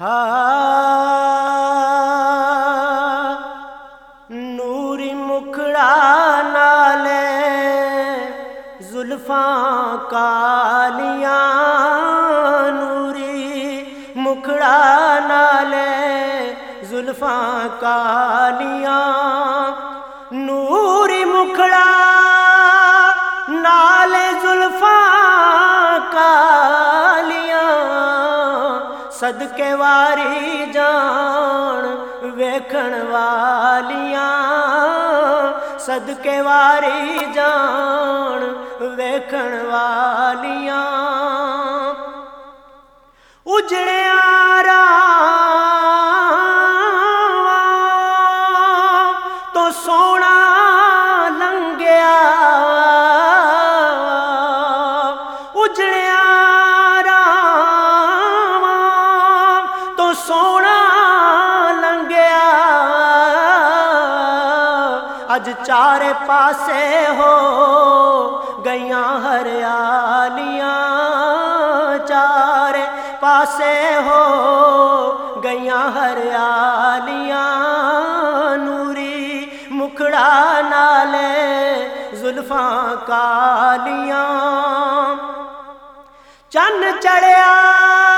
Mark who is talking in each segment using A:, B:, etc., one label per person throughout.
A: ہاں نور مکھڑا نال زلفاں کالیاں، نوری مکھڑا نالے، زلفاں کالیاں، نوری مکھڑا نالے، زلفاں صدقے واری جان ویکھن والیاں صدقے واری جان ویکھن والیاں اجڑے آرا تو سونا اج چارے پاسے ہو گیاں ہریالیاں چار پاسے ہو گیاں ہریالیاں نوری مکھڑا نالے، زلفاں کالیاں۔ چن چڑھیا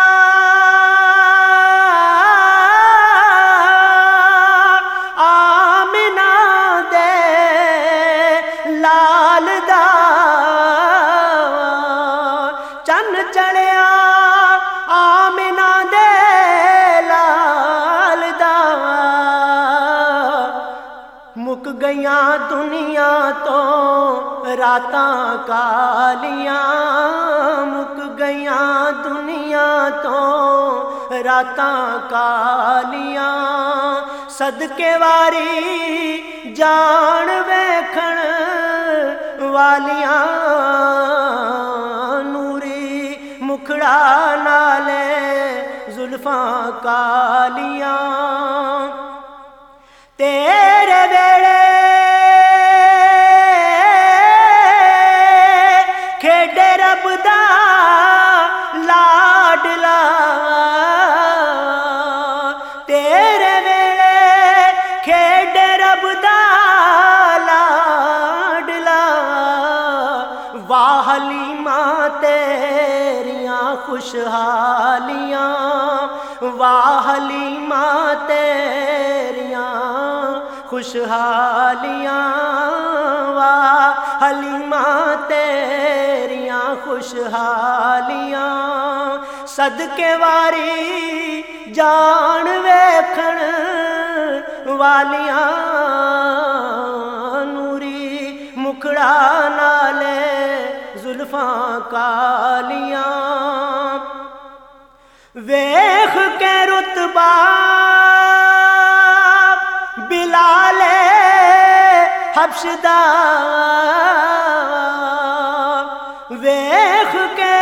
A: گیاں دنیا تو راتاں کالیاں مک گیاں دنیا تو راتاں کالیاں صدقے واری جان ویکھن والیاں نوری مکھڑا نالے زلفاں کالیاں تیرے ویڑے ماں تیریاں، خوشحالیاں۔ واہ ماں تیریاں، خوشحالیاں۔ واہ ماں تیریاں، خوشحالیاں۔ صدقے واری جان ویکھن والیاں، نوری مکڑا مصطفیٰ کا ویخ کے رتبہ بلال حبشدہ۔ ویخ کے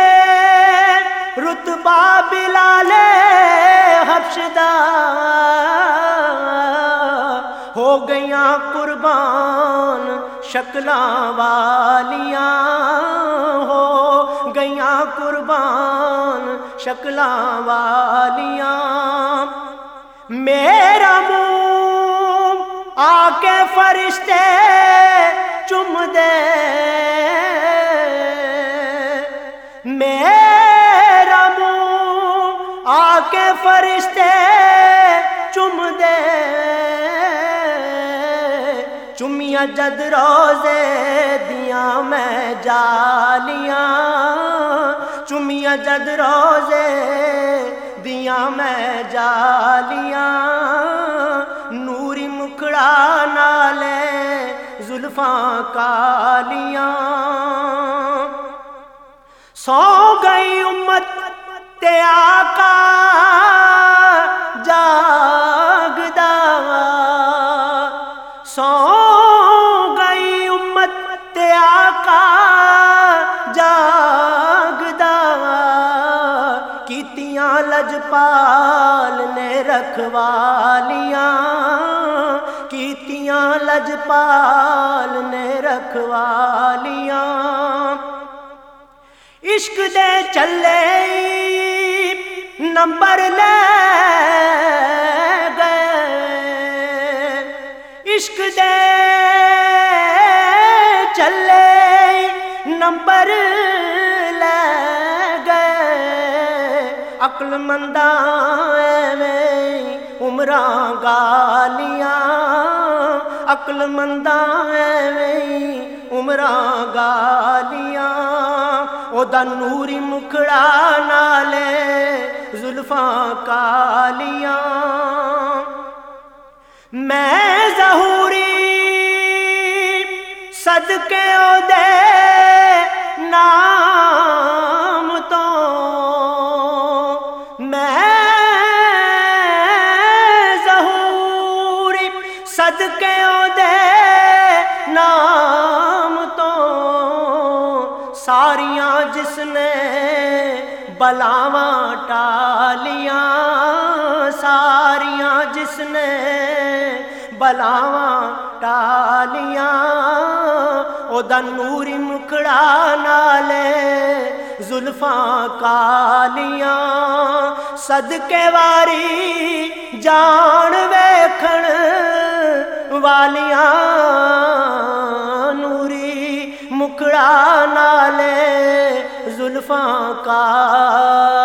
A: رتبہ بلال حبشدہ۔ ہو گیا قربان شکلا والیاں۔ قربان شکلاں والیاں میرا منہ آ کے فرشتے چم دے۔ میرا منہ آ کے فرشتے چم دے۔ چمیا جد روزے دیاں میں جالیاں۔ چمیا جد روزے دیا میں جالیاں، نوری مکڑا نالے، زلفاں کالیاں۔ سو گئی امت تے آقا جوتیاں لجپال نے رکھوالیاں، کیتیاں لجپال نے رکھوالیاں۔ عشق دے چلے نمبر لے گئے۔ عشق دے چلے نمبر عقل مندہ عمراں گالیاں عقل مندہ عمراں گالیاں او دا نوری مکھڑا نالے زلفاں کالیاں میں ظہوری صدقے او دے نا صد دے نام تو ساریاں جس نے بلاواں ٹالیاں، ساریاں جس نے بلاواں ٹالیاں ادا نوری مکڑا نالے زلفاں کالیاں۔ صدقے واری جان ویکھن والیاں نوری مکڑا نالے زلفاں کالیاں